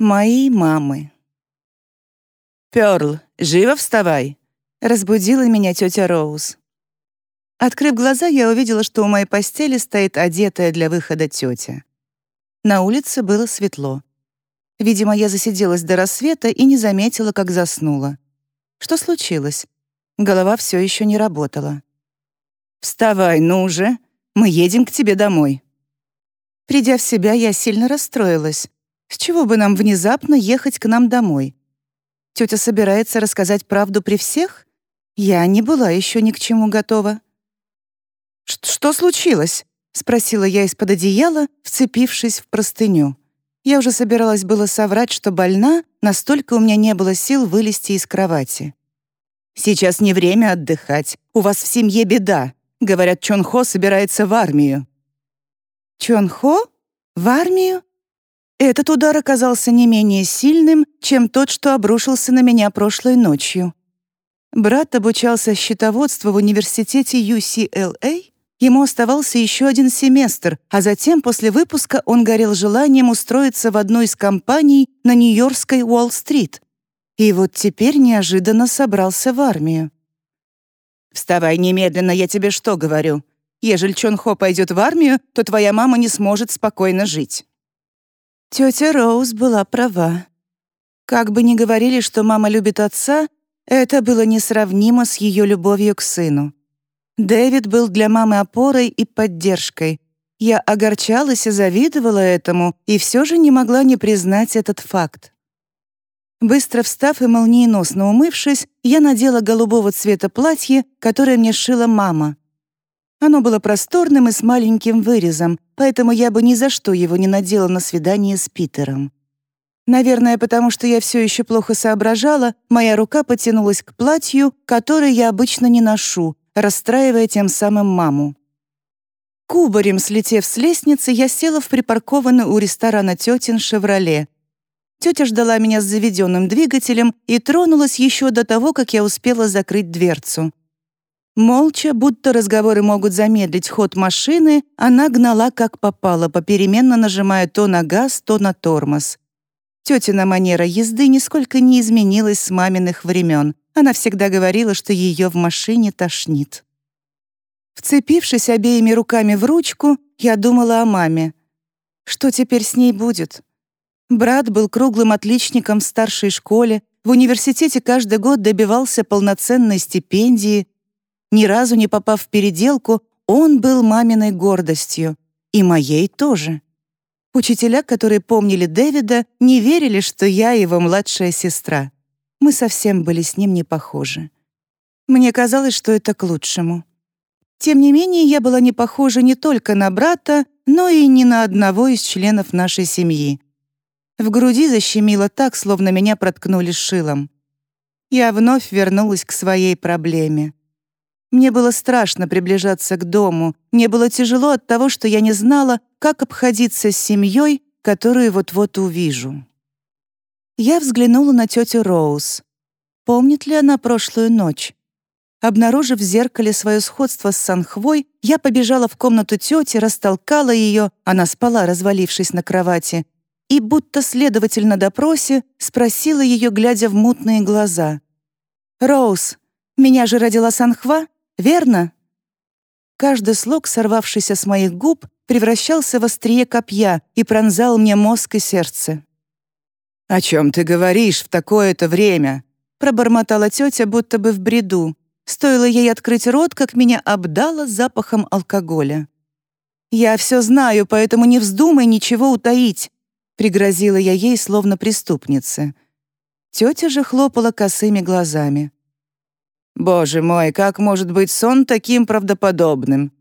Мои мамы. «Пёрл, живо вставай!» — разбудила меня тетя Роуз. Открыв глаза, я увидела, что у моей постели стоит одетая для выхода тетя. На улице было светло. Видимо, я засиделась до рассвета и не заметила, как заснула. Что случилось? Голова все еще не работала. «Вставай, ну уже! Мы едем к тебе домой!» Придя в себя, я сильно расстроилась. С чего бы нам внезапно ехать к нам домой? Тетя собирается рассказать правду при всех? Я не была еще ни к чему готова. «Что случилось?» — спросила я из-под одеяла, вцепившись в простыню. Я уже собиралась было соврать, что больна, настолько у меня не было сил вылезти из кровати. «Сейчас не время отдыхать. У вас в семье беда. Говорят, Чон Хо собирается в армию». «Чон Хо? В армию?» Этот удар оказался не менее сильным, чем тот, что обрушился на меня прошлой ночью. Брат обучался счетоводству в университете UCLA. Ему оставался еще один семестр, а затем после выпуска он горел желанием устроиться в одну из компаний на Нью-Йоркской Уолл-стрит. И вот теперь неожиданно собрался в армию. «Вставай немедленно, я тебе что говорю? Ежели Чон Хо пойдет в армию, то твоя мама не сможет спокойно жить». Тетя Роуз была права. Как бы ни говорили, что мама любит отца, это было несравнимо с ее любовью к сыну. Дэвид был для мамы опорой и поддержкой. Я огорчалась и завидовала этому, и все же не могла не признать этот факт. Быстро встав и молниеносно умывшись, я надела голубого цвета платье, которое мне шила мама. Оно было просторным и с маленьким вырезом, поэтому я бы ни за что его не надела на свидание с Питером. Наверное, потому что я все еще плохо соображала, моя рука потянулась к платью, которое я обычно не ношу, расстраивая тем самым маму. Кубарем слетев с лестницы, я села в припаркованный у ресторана тетин «Шевроле». Тетя ждала меня с заведенным двигателем и тронулась еще до того, как я успела закрыть дверцу. Молча, будто разговоры могут замедлить ход машины, она гнала как попало, попеременно нажимая то на газ, то на тормоз. Тетина манера езды нисколько не изменилась с маминых времен. Она всегда говорила, что ее в машине тошнит. Вцепившись обеими руками в ручку, я думала о маме. Что теперь с ней будет? Брат был круглым отличником в старшей школе, в университете каждый год добивался полноценной стипендии, ни разу не попав в переделку, он был маминой гордостью. И моей тоже. Учителя, которые помнили Дэвида, не верили, что я его младшая сестра. Мы совсем были с ним не похожи. Мне казалось, что это к лучшему. Тем не менее, я была не похожа не только на брата, но и ни на одного из членов нашей семьи. В груди защемило так, словно меня проткнули шилом. Я вновь вернулась к своей проблеме. Мне было страшно приближаться к дому. Мне было тяжело от того, что я не знала, как обходиться с семьей, которую вот-вот увижу. Я взглянула на тетю Роуз. Помнит ли она прошлую ночь? Обнаружив в зеркале свое сходство с Санхвой, я побежала в комнату тети, растолкала ее, она спала, развалившись на кровати, и, будто следователь на допросе, спросила ее, глядя в мутные глаза. «Роуз, меня же родила Санхва?» Верно?» Каждый слог, сорвавшийся с моих губ, превращался в острие копья и пронзал мне мозг и сердце. «О чем ты говоришь в такое-то время?» пробормотала тетя, будто бы в бреду. Стоило ей открыть рот, как меня обдало запахом алкоголя. «Я все знаю, поэтому не вздумай ничего утаить», пригрозила я ей, словно преступница. Тетя же хлопала косыми глазами. Боже мой, как может быть сон таким правдоподобным?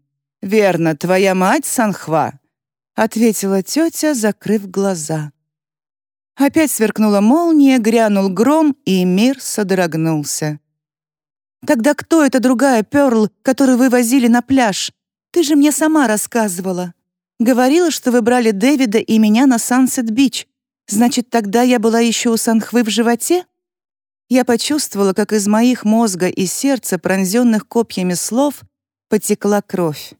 Верно, твоя мать Санхва, ответила тетя, закрыв глаза. Опять сверкнула молния, грянул гром, и мир содрогнулся. «Тогда кто эта другая Пёрл, которую вы возили на пляж? Ты же мне сама рассказывала. Говорила, что вы брали Дэвида и меня на Сансет-Бич. Значит, тогда я была еще у Санхвы в животе?» Я почувствовала, как из моих мозга и сердца, пронзенных копьями слов, потекла кровь.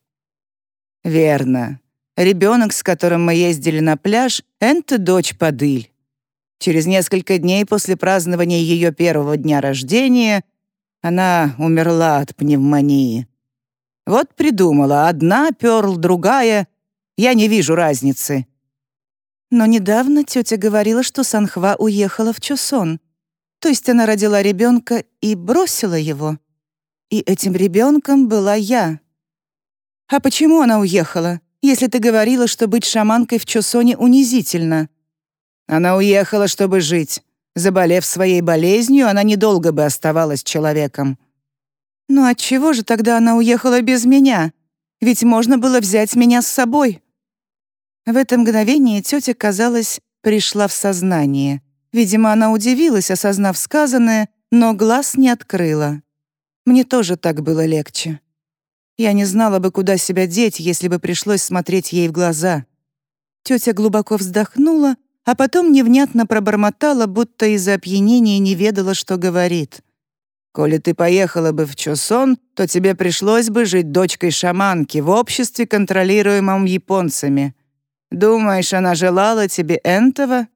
«Верно. Ребенок, с которым мы ездили на пляж, это дочь Падыль. Через несколько дней после празднования ее первого дня рождения она умерла от пневмонии. Вот придумала, одна перл, другая. Я не вижу разницы. Но недавно тетя говорила, что Санхва уехала в Чосон. То есть она родила ребенка и бросила его. И этим ребенком была я. А почему она уехала, если ты говорила, что быть шаманкой в Чосоне унизительно? Она уехала, чтобы жить. Заболев своей болезнью, она недолго бы оставалась человеком. «Ну отчего же тогда она уехала без меня? Ведь можно было взять меня с собой». В это мгновение тетя, казалось, пришла в сознание. Видимо, она удивилась, осознав сказанное, но глаз не открыла. Мне тоже так было легче. Я не знала бы, куда себя деть, если бы пришлось смотреть ей в глаза. Тетя глубоко вздохнула, а потом невнятно пробормотала, будто из-за опьянения не ведала, что говорит. Коли ты поехала бы в Чосон, то тебе пришлось бы жить дочкой шаманки в обществе, контролируемом японцами. Думаешь, она желала тебе этого?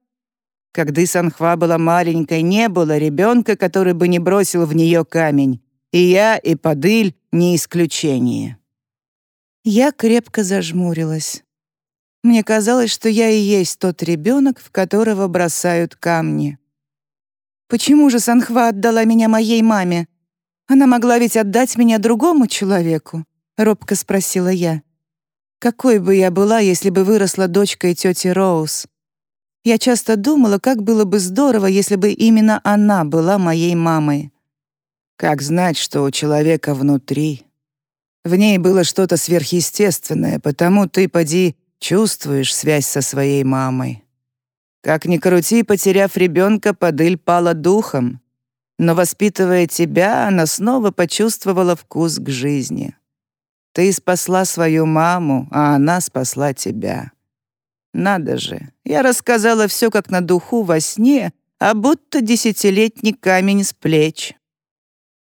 Когда Санхва была маленькой, не было ребенка, который бы не бросил в нее камень. И я, и Падыль — не исключение. Я крепко зажмурилась. Мне казалось, что я и есть тот ребенок, в которого бросают камни. Почему же Санхва отдала меня моей маме? Она могла ведь отдать меня другому человеку?» — робко спросила я. «Какой бы я была, если бы выросла дочкой тети Роуз?» Я часто думала, как было бы здорово, если бы именно она была моей мамой. Как знать, что у человека внутри? В ней было что-то сверхъестественное, потому ты, поди, чувствуешь связь со своей мамой. Как ни крути, потеряв ребенка, Падыль пала духом. Но, воспитывая тебя, она снова почувствовала вкус к жизни. Ты спасла свою маму, а она спасла тебя. Надо же, я рассказала все как на духу во сне, а будто десятилетний камень с плеч.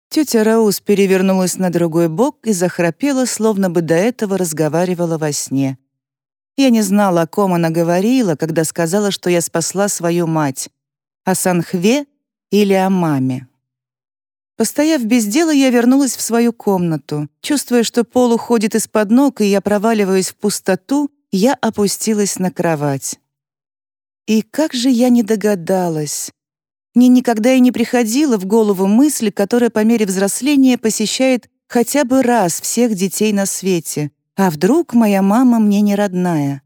Тетя Раус перевернулась на другой бок и захрапела, словно бы до этого разговаривала во сне. Я не знала, о ком она говорила, когда сказала, что я спасла свою мать. О Санхве или о маме. Постояв без дела, я вернулась в свою комнату. Чувствуя, что пол уходит из-под ног, и я проваливаюсь в пустоту, я опустилась на кровать. И как же я не догадалась. Мне никогда и не приходила в голову мысль, которая по мере взросления посещает хотя бы раз всех детей на свете — а вдруг моя мама мне не родная?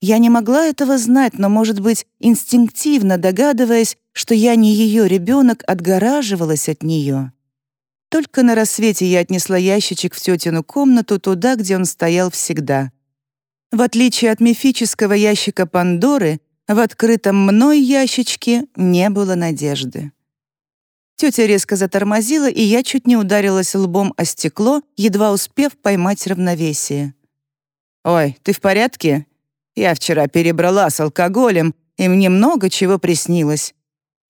Я не могла этого знать, но, может быть, инстинктивно догадываясь, что я не ее ребенок, отгораживалась от нее. Только на рассвете я отнесла ящичек в тетину комнату туда, где он стоял всегда. В отличие от мифического ящика Пандоры, в открытом мной ящичке не было надежды. Тетя резко затормозила, и я чуть не ударилась лбом о стекло, едва успев поймать равновесие. «Ой, ты в порядке? Я вчера перебрала с алкоголем, и мне много чего приснилось.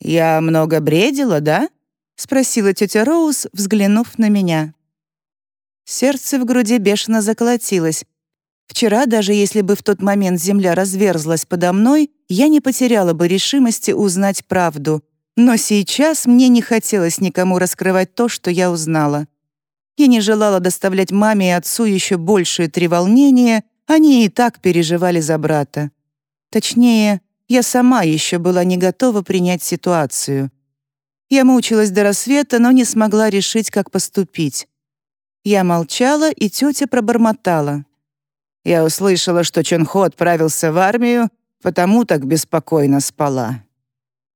Я много бредила, да?» — спросила тетя Роуз, взглянув на меня. Сердце в груди бешено заколотилось. Вчера, даже если бы в тот момент земля разверзлась подо мной, я не потеряла бы решимости узнать правду — но сейчас мне не хотелось никому раскрывать то, что я узнала. Я не желала доставлять маме и отцу еще большее треволнение, они и так переживали за брата. Точнее, я сама еще была не готова принять ситуацию. Я мучилась до рассвета, но не смогла решить, как поступить. Я молчала, и тетя пробормотала. Я услышала, что Чонхо отправился в армию, потому так беспокойно спала.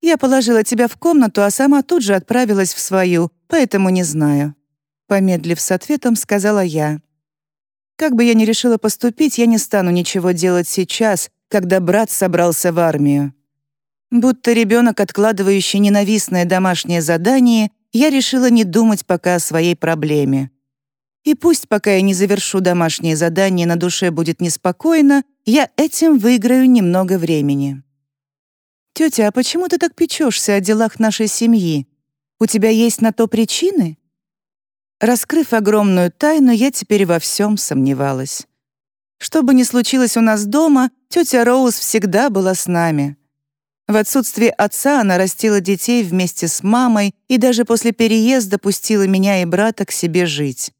Я положила тебя в комнату, а сама тут же отправилась в свою, поэтому не знаю». Помедлив с ответом, сказала я. «Как бы я ни решила поступить, я не стану ничего делать сейчас, когда брат собрался в армию. Будто ребенок, откладывающий ненавистное домашнее задание, я решила не думать пока о своей проблеме. И пусть пока я не завершу домашнее задание, на душе будет неспокойно, я этим выиграю немного времени. «Тетя, а почему ты так печешься о делах нашей семьи? У тебя есть на то причины?» Раскрыв огромную тайну, я теперь во всем сомневалась. Что бы ни случилось у нас дома, тетя Роуз всегда была с нами. В отсутствие отца она растила детей вместе с мамой и даже после переезда пустила меня и брата к себе жить.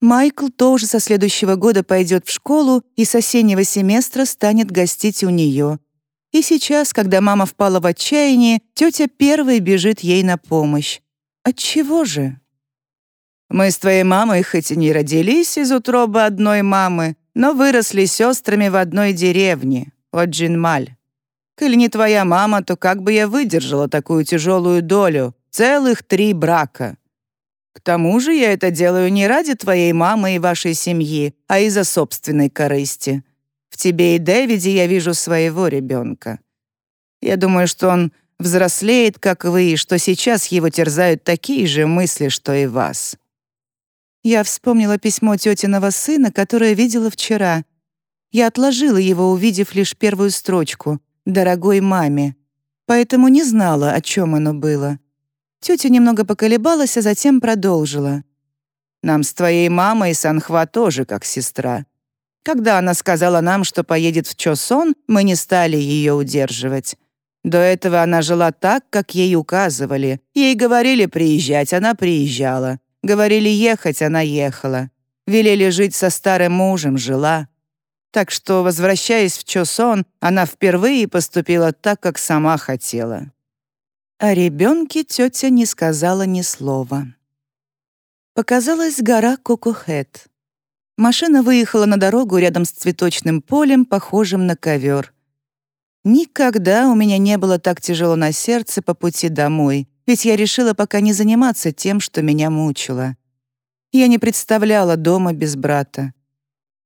Майкл тоже со следующего года пойдет в школу и с осеннего семестра станет гостить у нее. И сейчас, когда мама впала в отчаяние, тетя первой бежит ей на помощь. Отчего же? Мы с твоей мамой хоть и не родились из утробы одной мамы, но выросли сестрами в одной деревне, Оджинмаль. Коли не твоя мама, то как бы я выдержала такую тяжелую долю, целых три брака? К тому же я это делаю не ради твоей мамы и вашей семьи, а из-за собственной корысти. В тебе и Дэвиде я вижу своего ребенка. Я думаю, что он взрослеет, как вы, и что сейчас его терзают такие же мысли, что и вас. Я вспомнила письмо тетиного сына, которое видела вчера. Я отложила его, увидев лишь первую строчку «Дорогой маме», поэтому не знала, о чем оно было. Тетя немного поколебалась, а затем продолжила. «Нам с твоей мамой Санхва тоже как сестра. Когда она сказала нам, что поедет в Чосон, мы не стали ее удерживать. До этого она жила так, как ей указывали. Ей говорили приезжать, она приезжала. Говорили ехать, она ехала. Велели жить со старым мужем, жила. Так что, возвращаясь в Чосон, она впервые поступила так, как сама хотела. О ребенке тетя не сказала ни слова. Показалась гора Кокохет. Машина выехала на дорогу рядом с цветочным полем, похожим на ковер. Никогда у меня не было так тяжело на сердце по пути домой, ведь я решила пока не заниматься тем, что меня мучило. Я не представляла дома без брата.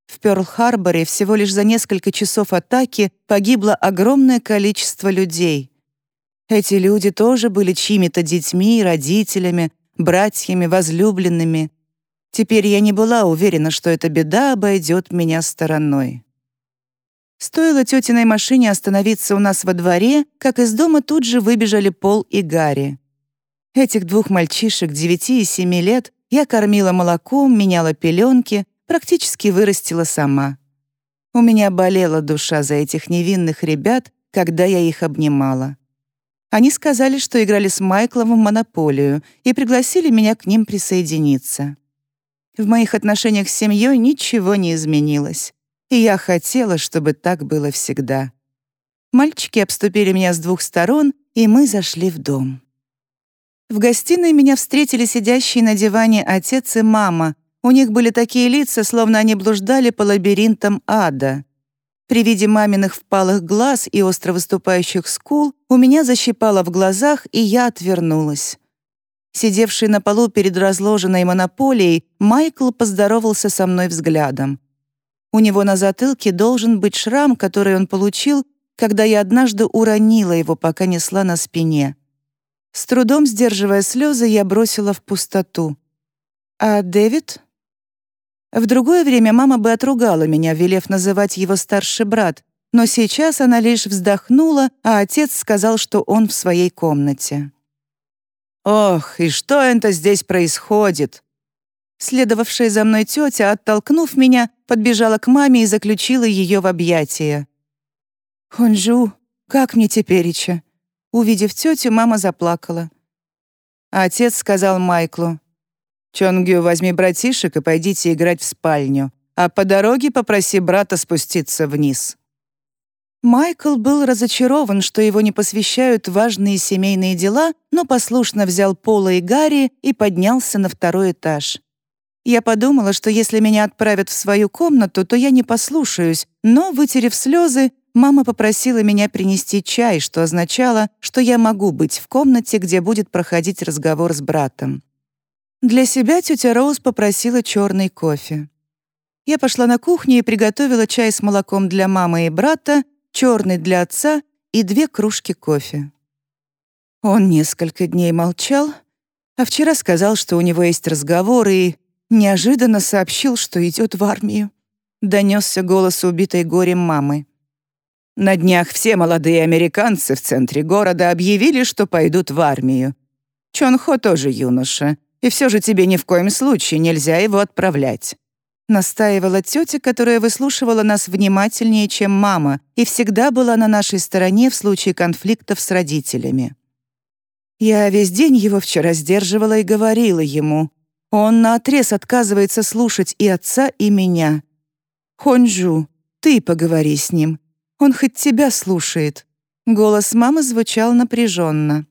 В Пёрл-Харборе всего лишь за несколько часов атаки погибло огромное количество людей. Эти люди тоже были чьими-то детьми, родителями, братьями, возлюбленными. Теперь я не была уверена, что эта беда обойдет меня стороной. Стоило тетиной машине остановиться у нас во дворе, как из дома тут же выбежали Пол и Гарри. Этих двух мальчишек, девяти и семи лет, я кормила молоком, меняла пеленки, практически вырастила сама. У меня болела душа за этих невинных ребят, когда я их обнимала. Они сказали, что играли с Майклом в монополию и пригласили меня к ним присоединиться. В моих отношениях с семьей ничего не изменилось и я хотела, чтобы так было всегда. Мальчики обступили меня с двух сторон, и мы зашли в дом. В гостиной меня встретили сидящие на диване отец и мама. У них были такие лица, словно они блуждали по лабиринтам ада. При виде маминых впалых глаз и остро выступающих скул у меня защипало в глазах, и я отвернулась. Сидевший на полу перед разложенной монополией, Майкл поздоровался со мной взглядом. У него на затылке должен быть шрам, который он получил, когда я однажды уронила его, пока несла на спине. С трудом сдерживая слезы, я бросила в пустоту. «А Дэвид?» В другое время мама бы отругала меня, велев называть его старший брат, но сейчас она лишь вздохнула, а отец сказал, что он в своей комнате. «Ох, и что это здесь происходит?» Следовавшая за мной тетя, оттолкнув меня, подбежала к маме и заключила ее в объятия. «Хунжу, как мне тепереча?» Увидев тетю, мама заплакала. отец сказал Майклу, «Чонгю, возьми братишек и пойдите играть в спальню, а по дороге попроси брата спуститься вниз». Майкл был разочарован, что его не посвящают важные семейные дела, но послушно взял Пола и Гарри и поднялся на второй этаж. Я подумала, что если меня отправят в свою комнату, то я не послушаюсь, но, вытерев слезы, мама попросила меня принести чай, что означало, что я могу быть в комнате, где будет проходить разговор с братом. Для себя тетя Роуз попросила черный кофе. Я пошла на кухню и приготовила чай с молоком для мамы и брата, черный для отца и две кружки кофе. Он несколько дней молчал, а вчера сказал, что у него есть разговор, и неожиданно сообщил, что идет в армию. Донесся голос убитой горем мамы. На днях все молодые американцы в центре города объявили, что пойдут в армию. Чон Хо тоже юноша, и все же тебе ни в коем случае нельзя его отправлять. Настаивала тетя, которая выслушивала нас внимательнее, чем мама, и всегда была на нашей стороне в случае конфликтов с родителями. Я весь день его вчера сдерживала и говорила ему. Он наотрез отказывается слушать и отца, и меня. «Хонжу, ты поговори с ним. Он хоть тебя слушает». Голос мамы звучал напряженно.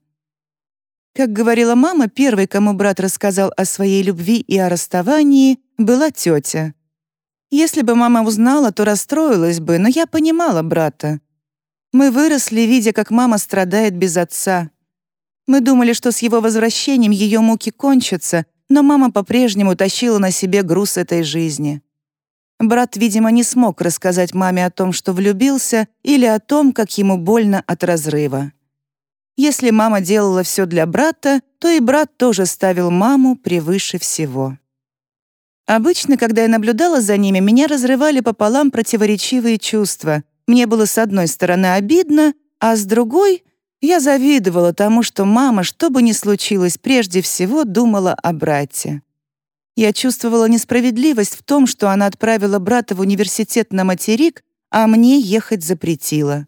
Как говорила мама, первой, кому брат рассказал о своей любви и о расставании, была тетя. Если бы мама узнала, то расстроилась бы, но я понимала брата. Мы выросли, видя, как мама страдает без отца. Мы думали, что с его возвращением ее муки кончатся, но мама по-прежнему тащила на себе груз этой жизни. Брат, видимо, не смог рассказать маме о том, что влюбился, или о том, как ему больно от разрыва. Если мама делала все для брата, то и брат тоже ставил маму превыше всего. Обычно, когда я наблюдала за ними, меня разрывали пополам противоречивые чувства. Мне было с одной стороны обидно, а с другой я завидовала тому, что мама, что бы ни случилось, прежде всего думала о брате. Я чувствовала несправедливость в том, что она отправила брата в университет на материк, а мне ехать запретила.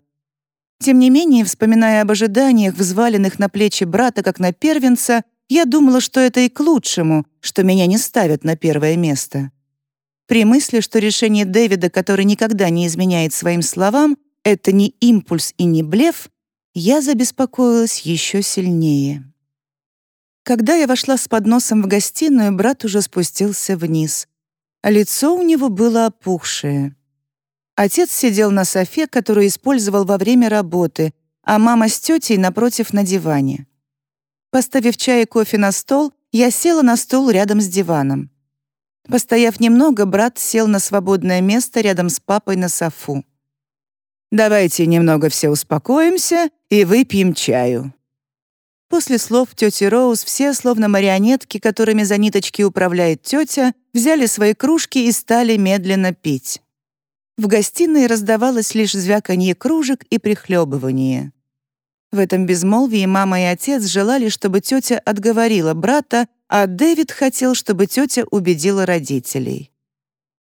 Тем не менее, вспоминая об ожиданиях, взваленных на плечи брата как на первенца, я думала, что это и к лучшему, что меня не ставят на первое место. При мысли, что решение Дэвида, который никогда не изменяет своим словам, это не импульс и не блеф, я забеспокоилась еще сильнее. Когда я вошла с подносом в гостиную, брат уже спустился вниз. Лицо у него было опухшее. Отец сидел на софе, которую использовал во время работы, а мама с тетей напротив на диване. Поставив чай и кофе на стол, я села на стул рядом с диваном. Постояв немного, брат сел на свободное место рядом с папой на софу. «Давайте немного все успокоимся и выпьем чаю», После слов тети Роуз все, словно марионетки, которыми за ниточки управляет тетя, взяли свои кружки и стали медленно пить. В гостиной раздавалось лишь звяканье кружек и прихлебывание. В этом безмолвии мама и отец желали, чтобы тетя отговорила брата, а Дэвид хотел, чтобы тетя убедила родителей.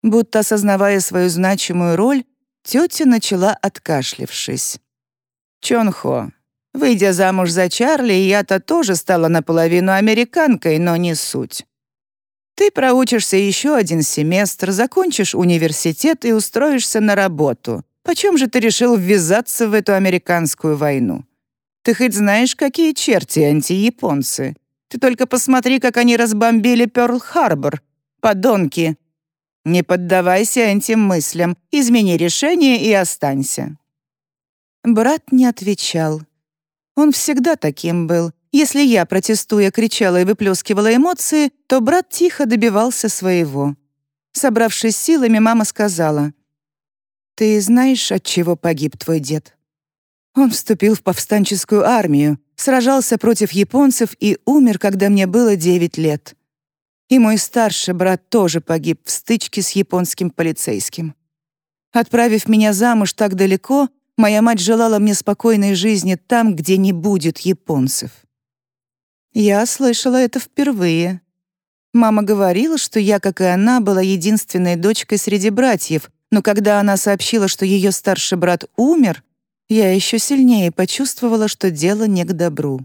Будто осознавая свою значимую роль, тетя начала, откашлившись. «Чонхо, Выйдя замуж за Чарли, я-то тоже стала наполовину американкой, но не суть. Ты проучишься еще один семестр, закончишь университет и устроишься на работу. Почем же ты решил ввязаться в эту американскую войну? Ты хоть знаешь, какие черти антияпонцы? Ты только посмотри, как они разбомбили Пёрл-Харбор. Подонки! Не поддавайся этим мыслям, измени решение и останься». Брат не отвечал. Он всегда таким был. Если я, протестуя, кричала и выплескивала эмоции, то брат тихо добивался своего. Собравшись силами, мама сказала, «Ты знаешь, от чего погиб твой дед?» Он вступил в повстанческую армию, сражался против японцев и умер, когда мне было 9 лет. И мой старший брат тоже погиб в стычке с японским полицейским. Отправив меня замуж так далеко, Моя мать желала мне спокойной жизни там, где не будет японцев. Я слышала это впервые. Мама говорила, что я, как и она, была единственной дочкой среди братьев, но когда она сообщила, что ее старший брат умер, я еще сильнее почувствовала, что дело не к добру.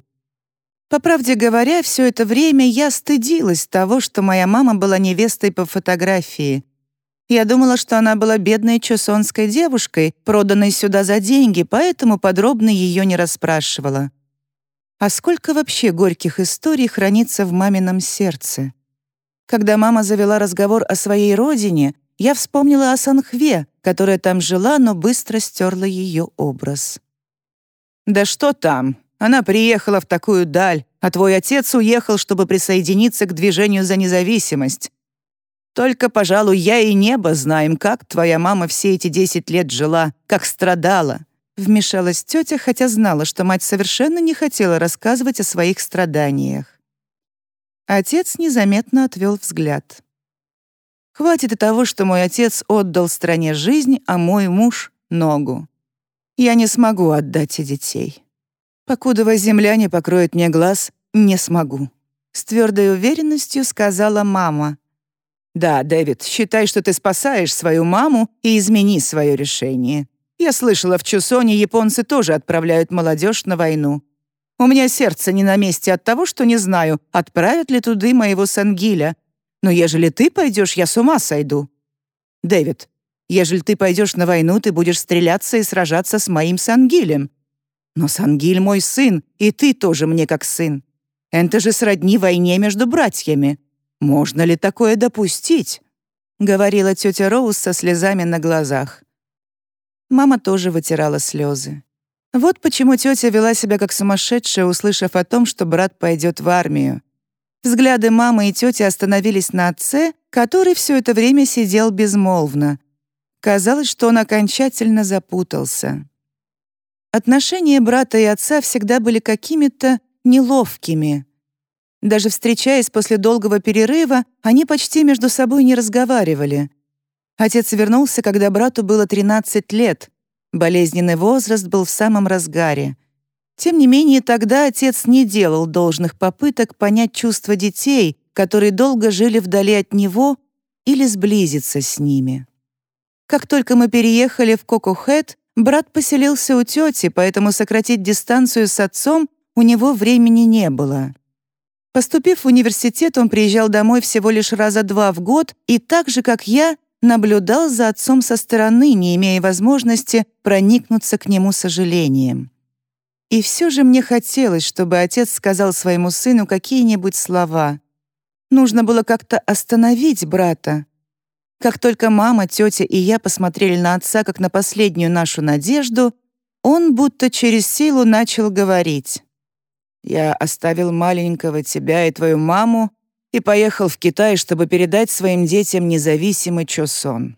По правде говоря, все это время я стыдилась того, что моя мама была невестой по фотографии, я думала, что она была бедной чосонской девушкой, проданной сюда за деньги, поэтому подробно ее не расспрашивала. А сколько вообще горьких историй хранится в мамином сердце? Когда мама завела разговор о своей родине, я вспомнила о Санхве, которая там жила, но быстро стерла ее образ. «Да что там? Она приехала в такую даль, а твой отец уехал, чтобы присоединиться к движению за независимость. Только, пожалуй, я и небо знаем, как твоя мама все эти десять лет жила, как страдала». Вмешалась тетя, хотя знала, что мать совершенно не хотела рассказывать о своих страданиях. Отец незаметно отвел взгляд. «Хватит и того, что мой отец отдал стране жизнь, а мой муж — ногу. Я не смогу отдать и детей. Покудова земля не покроет мне глаз, не смогу», — с твердой уверенностью сказала мама, «Да, Дэвид, считай, что ты спасаешь свою маму и измени свое решение. Я слышала, в Чусоне японцы тоже отправляют молодежь на войну. У меня сердце не на месте от того, что не знаю, отправят ли туды моего Сангиля. Но ежели ты пойдешь, я с ума сойду. Дэвид, ежели ты пойдешь на войну, ты будешь стреляться и сражаться с моим Сангилем. Но Сангиль мой сын, и ты тоже мне как сын. Это же сродни войне между братьями. Можно ли такое допустить?» — говорила тетя Роуз со слезами на глазах. Мама тоже вытирала слезы. Вот почему тетя вела себя как сумасшедшая, услышав о том, что брат пойдет в армию. Взгляды мамы и тети остановились на отце, который все это время сидел безмолвно. Казалось, что он окончательно запутался. Отношения брата и отца всегда были какими-то неловкими. Даже встречаясь после долгого перерыва, они почти между собой не разговаривали. Отец вернулся, когда брату было 13 лет. Болезненный возраст был в самом разгаре. Тем не менее, тогда отец не делал должных попыток понять чувства детей, которые долго жили вдали от него, или сблизиться с ними. Как только мы переехали в Кокохэт, брат поселился у тети, поэтому сократить дистанцию с отцом у него времени не было. Поступив в университет, он приезжал домой всего лишь раза два в год и так же, как я, наблюдал за отцом со стороны, не имея возможности проникнуться к нему сожалением. И все же мне хотелось, чтобы отец сказал своему сыну какие-нибудь слова. Нужно было как-то остановить брата. Как только мама, тетя и я посмотрели на отца как на последнюю нашу надежду, он будто через силу начал говорить. Я оставил маленького тебя и твою маму и поехал в Китай, чтобы передать своим детям независимый Чосон.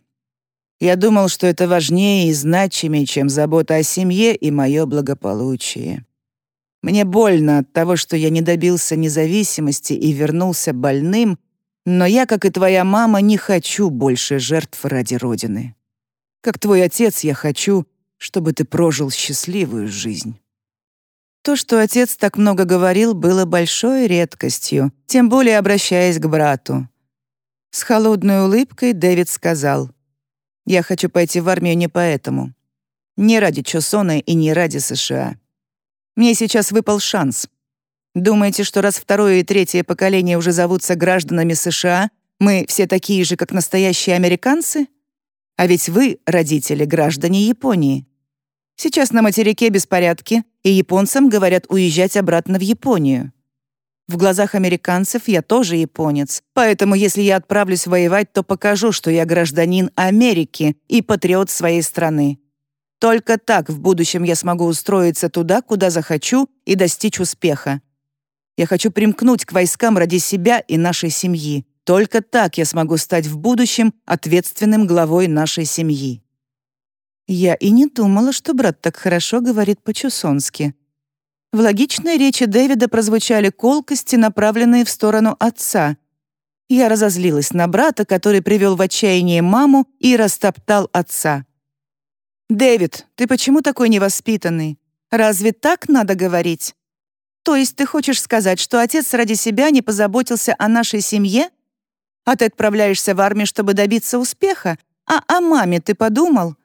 Я думал, что это важнее и значимее, чем забота о семье и мое благополучие. Мне больно от того, что я не добился независимости и вернулся больным, но я, как и твоя мама, не хочу больше жертв ради Родины. Как твой отец, я хочу, чтобы ты прожил счастливую жизнь. То, что отец так много говорил, было большой редкостью, тем более обращаясь к брату. С холодной улыбкой Дэвид сказал, «Я хочу пойти в армию не поэтому. Не ради Чосона и не ради США. Мне сейчас выпал шанс. Думаете, что раз второе и третье поколение уже зовутся гражданами США, мы все такие же, как настоящие американцы? А ведь вы, родители, граждане Японии. Сейчас на материке беспорядки, и японцам говорят уезжать обратно в Японию. В глазах американцев я тоже японец, поэтому если я отправлюсь воевать, то покажу, что я гражданин Америки и патриот своей страны. Только так в будущем я смогу устроиться туда, куда захочу, и достичь успеха. Я хочу примкнуть к войскам ради себя и нашей семьи. Только так я смогу стать в будущем ответственным главой нашей семьи. Я и не думала, что брат так хорошо говорит по-чусонски. В логичной речи Дэвида прозвучали колкости, направленные в сторону отца. Я разозлилась на брата, который привел в отчаяние маму и растоптал отца. «Дэвид, ты почему такой невоспитанный? Разве так надо говорить? То есть ты хочешь сказать, что отец ради себя не позаботился о нашей семье? А ты отправляешься в армию, чтобы добиться успеха? А о маме ты подумал?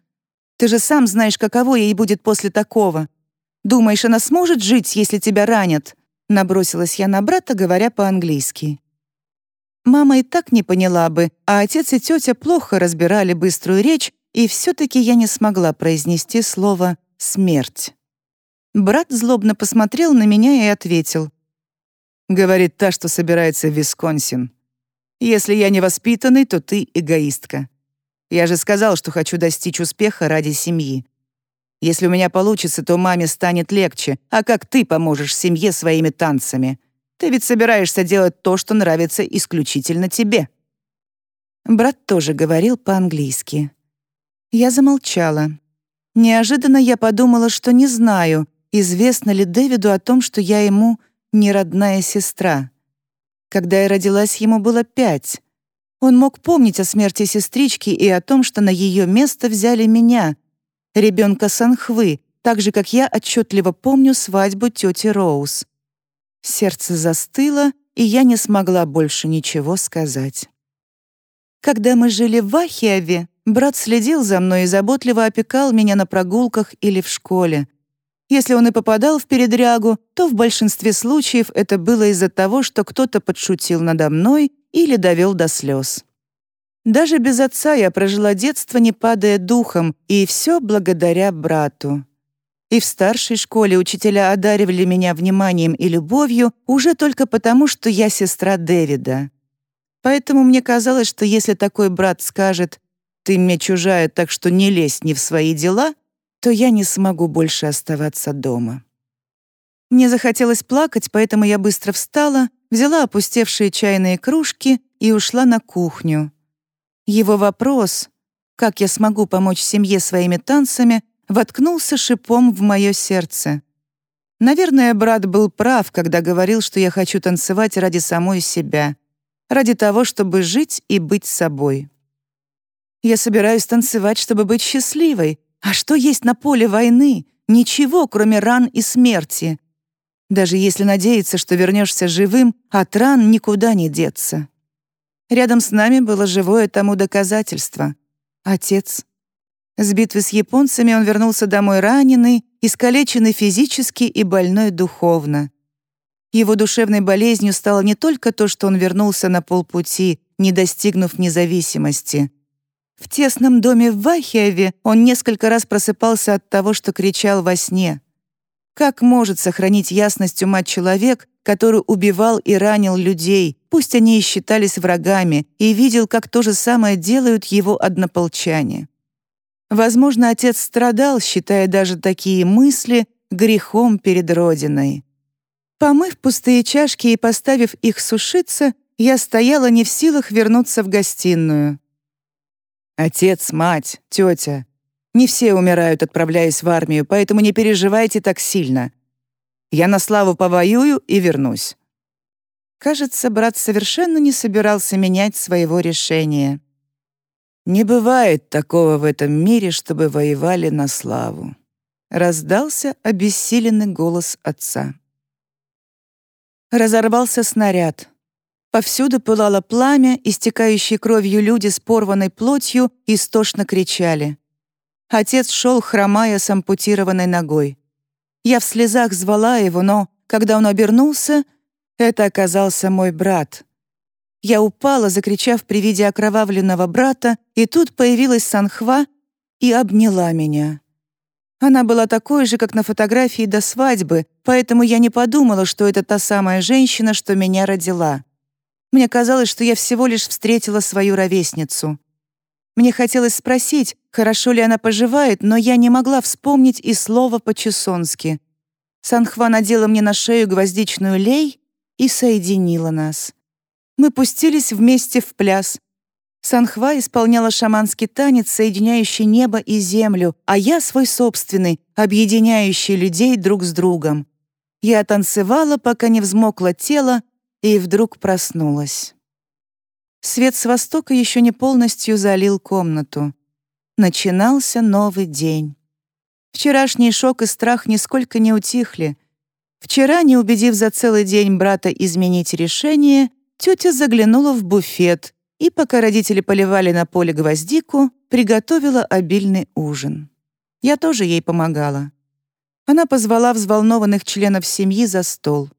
Ты же сам знаешь, каково ей будет после такого. Думаешь, она сможет жить, если тебя ранят?» Набросилась я на брата, говоря по-английски. Мама и так не поняла бы, а отец и тетя плохо разбирали быструю речь, и все-таки я не смогла произнести слово «смерть». Брат злобно посмотрел на меня и ответил. Говорит та, что собирается в Висконсин. «Если я невоспитанный, то ты эгоистка. Я же сказал, что хочу достичь успеха ради семьи. Если у меня получится, то маме станет легче. А как ты поможешь семье своими танцами? Ты ведь собираешься делать то, что нравится исключительно тебе». Брат тоже говорил по-английски. Я замолчала. Неожиданно я подумала, что не знаю, известно ли Дэвиду о том, что я ему не родная сестра. Когда я родилась, ему было пять. Он мог помнить о смерти сестрички и о том, что на ее место взяли меня, ребенка Санхвы, так же, как я отчетливо помню свадьбу тети Роуз. Сердце застыло, и я не смогла больше ничего сказать. Когда мы жили в Ахиаве, брат следил за мной и заботливо опекал меня на прогулках или в школе. Если он и попадал в передрягу, то в большинстве случаев это было из-за того, что кто-то подшутил надо мной или довел до слез. Даже без отца я прожила детство, не падая духом, и все благодаря брату. И в старшей школе учителя одаривали меня вниманием и любовью уже только потому, что я сестра Дэвида. Поэтому мне казалось, что если такой брат скажет «ты мне чужая, так что не лезь не в свои дела», то я не смогу больше оставаться дома. Мне захотелось плакать, поэтому я быстро встала, взяла опустевшие чайные кружки и ушла на кухню. Его вопрос, как я смогу помочь семье своими танцами, воткнулся шипом в мое сердце. Наверное, брат был прав, когда говорил, что я хочу танцевать ради самой себя ради того, чтобы жить и быть собой. Я собираюсь танцевать, чтобы быть счастливой. А что есть на поле войны? Ничего, кроме ран и смерти. Даже если надеяться, что вернешься живым, от ран никуда не деться. Рядом с нами было живое тому доказательство. Отец. С битвы с японцами он вернулся домой раненый, искалеченный физически и больной духовно. Его душевной болезнью стало не только то, что он вернулся на полпути, не достигнув независимости. В тесном доме в Вахиеве он несколько раз просыпался от того, что кричал во сне. Как может сохранить ясность ума человек, который убивал и ранил людей, пусть они и считались врагами, и видел, как то же самое делают его однополчане? Возможно, отец страдал, считая даже такие мысли грехом перед Родиной. Помыв пустые чашки и поставив их сушиться, я стояла не в силах вернуться в гостиную. «Отец, мать, тетя, не все умирают, отправляясь в армию, поэтому не переживайте так сильно. Я на славу повоюю и вернусь». Кажется, брат совершенно не собирался менять своего решения. «Не бывает такого в этом мире, чтобы воевали на славу», — раздался обессиленный голос отца. Разорвался снаряд. Повсюду пылало пламя, истекающие кровью люди с порванной плотью истошно кричали. Отец шел, хромая с ампутированной ногой. Я в слезах звала его, но, когда он обернулся, это оказался мой брат. Я упала, закричав при виде окровавленного брата, и тут появилась Санхва и обняла меня. Она была такой же, как на фотографии до свадьбы, поэтому я не подумала, что это та самая женщина, что меня родила. Мне казалось, что я всего лишь встретила свою ровесницу. Мне хотелось спросить, хорошо ли она поживает, но я не могла вспомнить и слова по-чесонски. Санхва надела мне на шею гвоздичную лей и соединила нас. Мы пустились вместе в пляс, Санхва исполняла шаманский танец, соединяющий небо и землю, а я свой собственный, объединяющий людей друг с другом. Я танцевала, пока не взмокло тело, и вдруг проснулась. Свет с востока еще не полностью залил комнату. Начинался новый день. Вчерашний шок и страх нисколько не утихли. Вчера, не убедив за целый день брата изменить решение, тетя заглянула в буфет и, пока родители поливали на поле гвоздику, приготовила обильный ужин. Я тоже ей помогала. Она позвала взволнованных членов семьи за стол.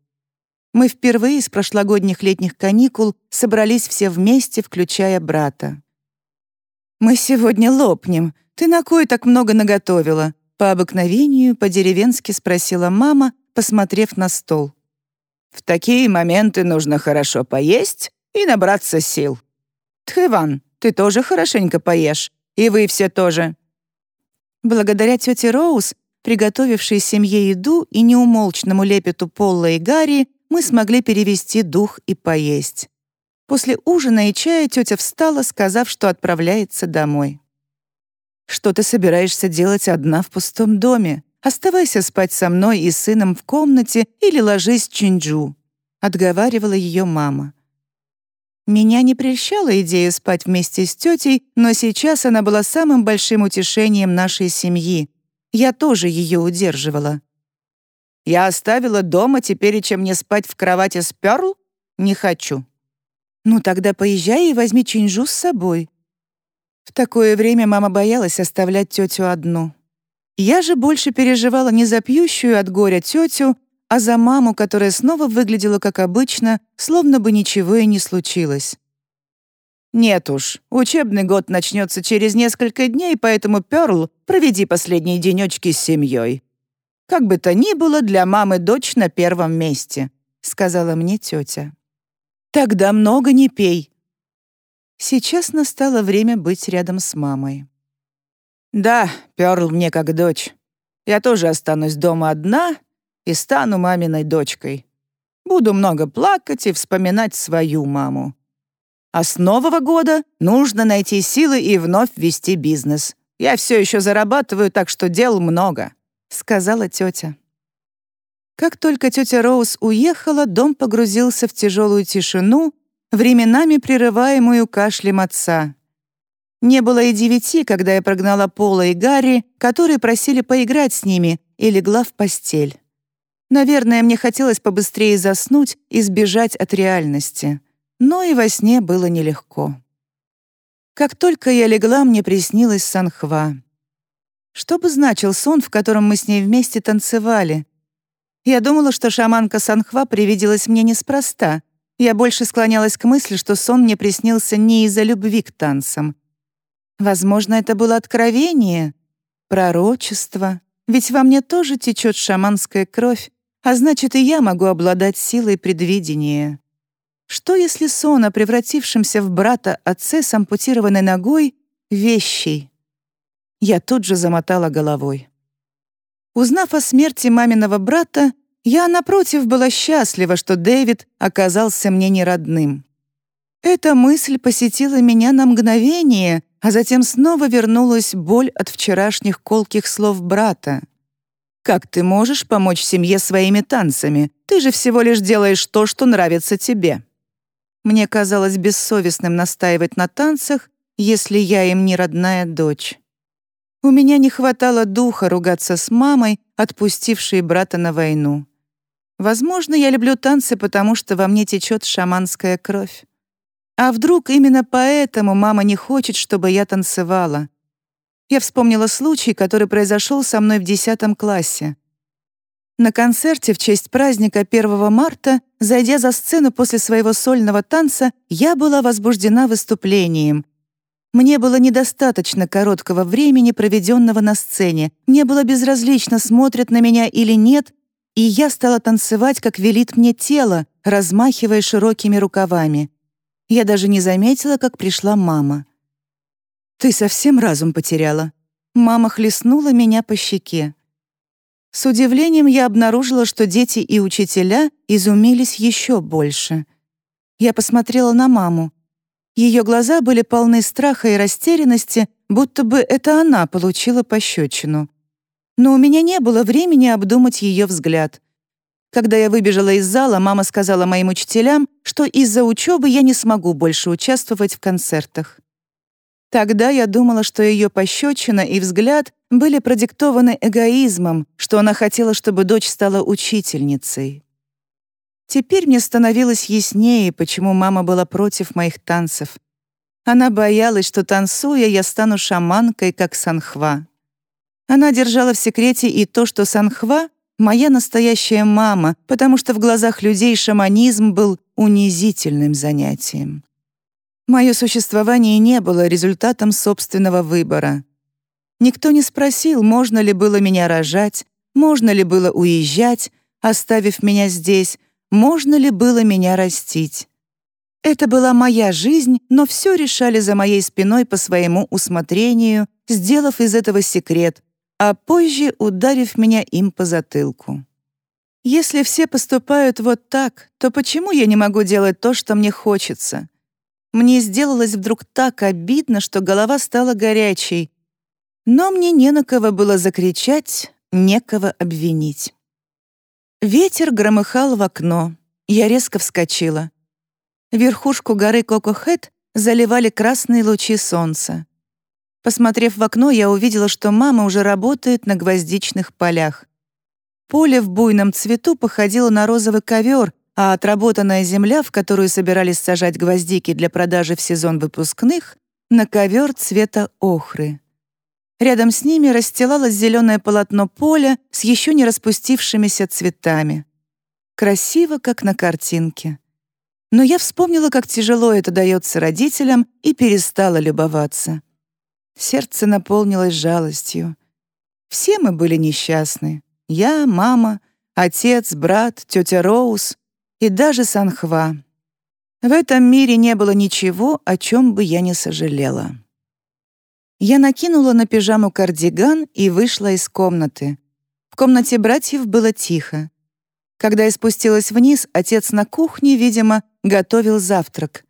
Мы впервые с прошлогодних летних каникул собрались все вместе, включая брата. «Мы сегодня лопнем. Ты на кой так много наготовила?» По обыкновению, по-деревенски спросила мама, посмотрев на стол. «В такие моменты нужно хорошо поесть и набраться сил», «Тхэван, ты тоже хорошенько поешь. И вы все тоже». Благодаря тете Роуз, приготовившей семье еду и неумолчному лепету Полла и Гарри, мы смогли перевести дух и поесть. После ужина и чая тетя встала, сказав, что отправляется домой. «Что ты собираешься делать одна в пустом доме? Оставайся спать со мной и сыном в комнате или ложись в Чинджу», — отговаривала ее мама. Меня не прельщала идея спать вместе с тетей, но сейчас она была самым большим утешением нашей семьи. Я тоже ее удерживала. «Я оставила дома, теперь и чем мне спать в кровати с Пёрл? Не хочу». «Ну тогда поезжай и возьми Чинжу с собой». В такое время мама боялась оставлять тетю одну. Я же больше переживала не за пьющую от горя тетю, а за маму, которая снова выглядела как обычно, словно бы ничего и не случилось. «Нет уж, учебный год начнется через несколько дней, поэтому, Пёрл, проведи последние денечки с семьей. Как бы то ни было, для мамы дочь на первом месте», — сказала мне тетя. «Тогда много не пей». Сейчас настало время быть рядом с мамой. «Да, Пёрл мне как дочь. Я тоже останусь дома одна и стану маминой дочкой. Буду много плакать и вспоминать свою маму. А с Нового года нужно найти силы и вновь вести бизнес. Я все еще зарабатываю, так что дел много», — сказала тетя. Как только тетя Роуз уехала, дом погрузился в тяжелую тишину, временами прерываемую кашлем отца. Не было и девяти, когда я прогнала Пола и Гарри, которые просили поиграть с ними, и легла в постель. Наверное, мне хотелось побыстрее заснуть и сбежать от реальности но и во сне было нелегко. Как только я легла, мне приснилась Санхва. Что бы значил сон, в котором мы с ней вместе танцевали? Я думала, что шаманка Санхва привиделась мне неспроста. Я больше склонялась к мысли, что сон мне приснился не из-за любви к танцам. Возможно, это было откровение, пророчество, ведь во мне тоже течет шаманская кровь, а значит, и я могу обладать силой предвидения. Что если сон о превратившемся в брата отце с ампутированной ногой — вещий? Я тут же замотала головой. Узнав о смерти маминого брата, я, напротив, была счастлива, что Дэвид оказался мне неродным. Эта мысль посетила меня на мгновение, а затем снова вернулась боль от вчерашних колких слов брата. «Как ты можешь помочь семье своими танцами? Ты же всего лишь делаешь то, что нравится тебе». Мне казалось бессовестным настаивать на танцах, если я им не родная дочь. У меня не хватало духа ругаться с мамой, отпустившей брата на войну. Возможно, я люблю танцы, потому что во мне течет шаманская кровь. А вдруг именно поэтому мама не хочет, чтобы я танцевала? Я вспомнила случай, который произошел со мной в 10 классе. На концерте в честь праздника 1 марта, зайдя за сцену после своего сольного танца, я была возбуждена выступлением. Мне было недостаточно короткого времени, проведенного на сцене. Мне было безразлично, смотрят на меня или нет, и я стала танцевать, как велит мне тело, размахивая широкими рукавами. Я даже не заметила, как пришла мама. «Ты совсем разум потеряла?» Мама хлестнула меня по щеке. С удивлением я обнаружила, что дети и учителя изумились еще больше. Я посмотрела на маму. Ее глаза были полны страха и растерянности, будто бы это она получила пощечину. Но у меня не было времени обдумать ее взгляд. Когда я выбежала из зала, мама сказала моим учителям, что из-за учебы я не смогу больше участвовать в концертах. Тогда я думала, что ее пощечина и взгляд были продиктованы эгоизмом, что она хотела, чтобы дочь стала учительницей. Теперь мне становилось яснее, почему мама была против моих танцев. Она боялась, что, танцуя, я стану шаманкой, как Санхва. Она держала в секрете и то, что Санхва — моя настоящая мама, потому что в глазах людей шаманизм был унизительным занятием. Мое существование не было результатом собственного выбора. Никто не спросил, можно ли было меня рожать, можно ли было уезжать, оставив меня здесь, можно ли было меня растить. Это была моя жизнь, но все решали за моей спиной по своему усмотрению, сделав из этого секрет, а позже ударив меня им по затылку. Если все поступают вот так, то почему я не могу делать то, что мне хочется? Мне сделалось вдруг так обидно, что голова стала горячей. Но мне не на кого было закричать, некого обвинить. Ветер громыхал в окно. Я резко вскочила. Верхушку горы Кокохэт заливали красные лучи солнца. Посмотрев в окно, я увидела, что мама уже работает на гвоздичных полях. Поле в буйном цвету походило на розовый ковер, а отработанная земля, в которую собирались сажать гвоздики для продажи в сезон выпускных, на ковер цвета охры. Рядом с ними расстилалось зеленое полотно поля с еще не распустившимися цветами. Красиво, как на картинке. Но я вспомнила, как тяжело это дается родителям, и перестала любоваться. Сердце наполнилось жалостью. Все мы были несчастны. Я, мама, отец, брат, тетя Роуз и даже Санхва. В этом мире не было ничего, о чем бы я не сожалела. Я накинула на пижаму кардиган и вышла из комнаты. В комнате братьев было тихо. Когда я спустилась вниз, отец на кухне, видимо, готовил завтрак.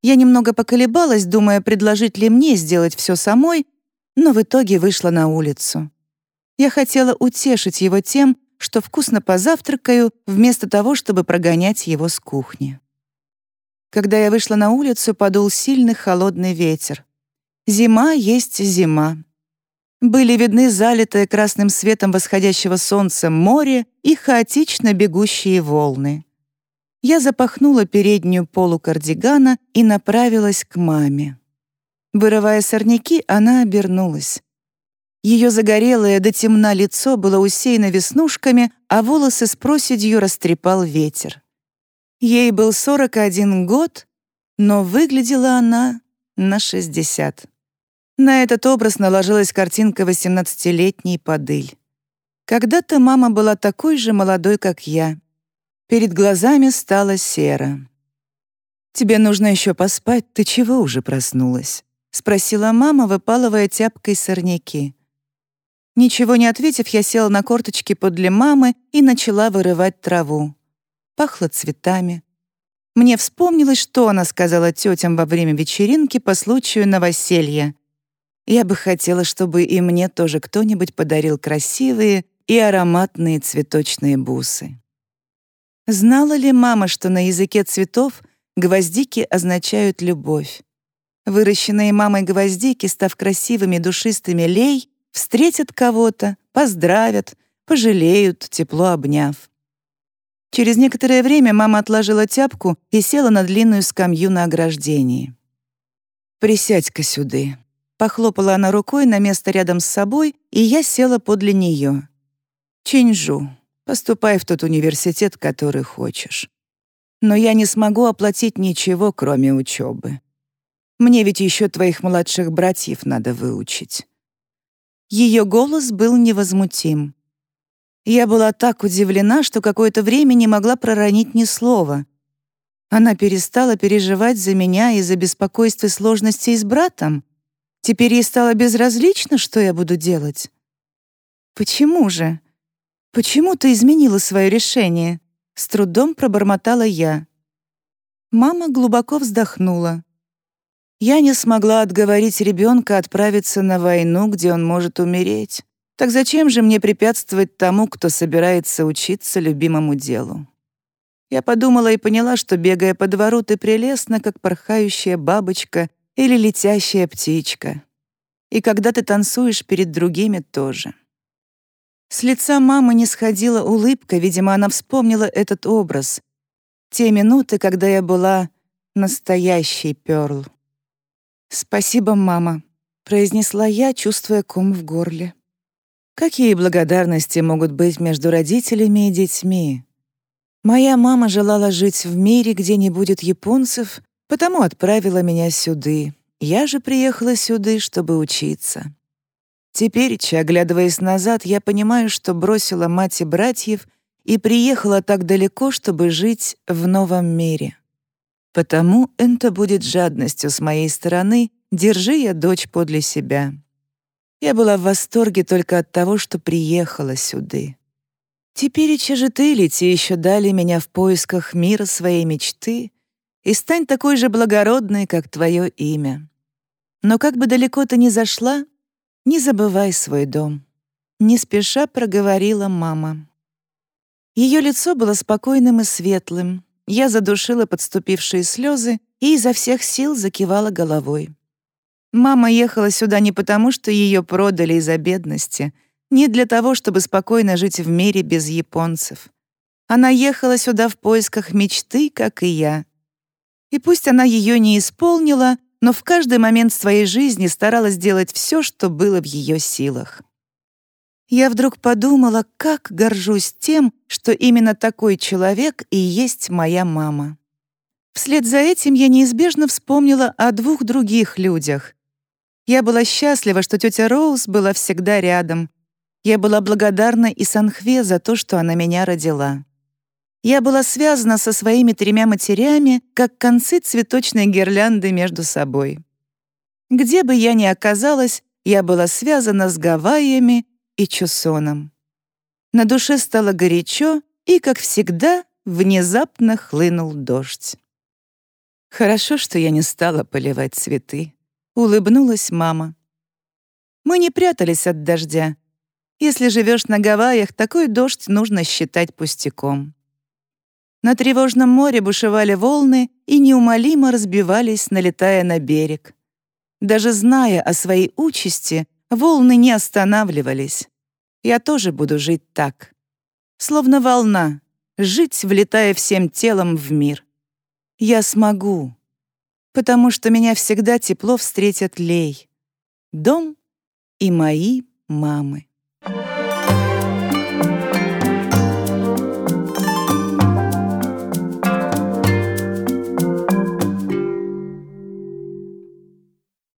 Я немного поколебалась, думая, предложить ли мне сделать все самой, но в итоге вышла на улицу. Я хотела утешить его тем, что вкусно позавтракаю, вместо того, чтобы прогонять его с кухни. Когда я вышла на улицу, подул сильный холодный ветер. Зима есть зима. Были видны залитое красным светом восходящего солнца море и хаотично бегущие волны. Я запахнула переднюю полу кардигана и направилась к маме. Вырывая сорняки, она обернулась. Ее загорелое до темна лицо было усеяно веснушками, а волосы с проседью растрепал ветер. Ей был 41 год, но выглядела она на 60. На этот образ наложилась картинка 18-летней подыль. Когда-то мама была такой же молодой, как я. Перед глазами стало серо. «Тебе нужно еще поспать, ты чего уже проснулась?» — спросила мама, выпалывая тяпкой сорняки. Ничего не ответив, я села на корточки подле мамы и начала вырывать траву. Пахло цветами. Мне вспомнилось, что она сказала тетям во время вечеринки по случаю новоселья. Я бы хотела, чтобы и мне тоже кто-нибудь подарил красивые и ароматные цветочные бусы. Знала ли мама, что на языке цветов гвоздики означают любовь? Выращенные мамой гвоздики, став красивыми душистыми лей, встретят кого-то, поздравят, пожалеют, тепло обняв. Через некоторое время мама отложила тяпку и села на длинную скамью на ограждении. «Присядь-ка сюды», Похлопала она рукой на место рядом с собой, и я села подле нее. «Чинжу, поступай в тот университет, который хочешь. Но я не смогу оплатить ничего, кроме учебы. Мне ведь еще твоих младших братьев надо выучить». Ее голос был невозмутим. Я была так удивлена, что какое-то время не могла проронить ни слова. Она перестала переживать за меня из-за беспокойства и сложностей с братом — Теперь ей стало безразлично, что я буду делать. Почему же? Почему ты изменила свое решение? С трудом пробормотала я. Мама глубоко вздохнула. Я не смогла отговорить ребенка отправиться на войну, где он может умереть. Так зачем же мне препятствовать тому, кто собирается учиться любимому делу? Я подумала и поняла, что, бегая по двору, ты прелестна, как порхающая бабочка или летящая птичка. И когда ты танцуешь перед другими тоже. С лица мамы не сходила улыбка, видимо, она вспомнила этот образ. Те минуты, когда я была настоящей Пёрл. «Спасибо, мама», — произнесла я, чувствуя ком в горле. Какие благодарности могут быть между родителями и детьми? Моя мама желала жить в мире, где не будет японцев, потому отправила меня сюды. Я же приехала сюда, чтобы учиться. Теперь, оглядываясь назад, я понимаю, что бросила мать и братьев и приехала так далеко, чтобы жить в новом мире. Потому это будет жадностью с моей стороны, держи я дочь подле себя. Я была в восторге только от того, что приехала сюда. Теперь же ты, лети, еще дали меня в поисках мира своей мечты, и стань такой же благородной, как твое имя. Но как бы далеко ты ни зашла, не забывай свой дом. Не спеша проговорила мама. Ее лицо было спокойным и светлым. Я задушила подступившие слезы и изо всех сил закивала головой. Мама ехала сюда не потому, что ее продали из-за бедности, не для того, чтобы спокойно жить в мире без японцев. Она ехала сюда в поисках мечты, как и я. И пусть она ее не исполнила, но в каждый момент своей жизни старалась делать все, что было в ее силах. Я вдруг подумала, как горжусь тем, что именно такой человек и есть моя мама. Вслед за этим я неизбежно вспомнила о двух других людях. Я была счастлива, что тетя Роуз была всегда рядом. Я была благодарна и Санхве за то, что она меня родила. Я была связана со своими тремя матерями, как концы цветочной гирлянды между собой. Где бы я ни оказалась, я была связана с Гавайями и Чусоном. На душе стало горячо, и, как всегда, внезапно хлынул дождь. Хорошо, что я не стала поливать цветы. Улыбнулась мама. Мы не прятались от дождя. Если живешь на Гавайях, такой дождь нужно считать пустяком. На тревожном море бушевали волны и неумолимо разбивались, налетая на берег. Даже зная о своей участи, волны не останавливались. Я тоже буду жить так. Словно волна, жить, влетая всем телом в мир. Я смогу, потому что меня всегда тепло встретят Лей, дом и мои мамы.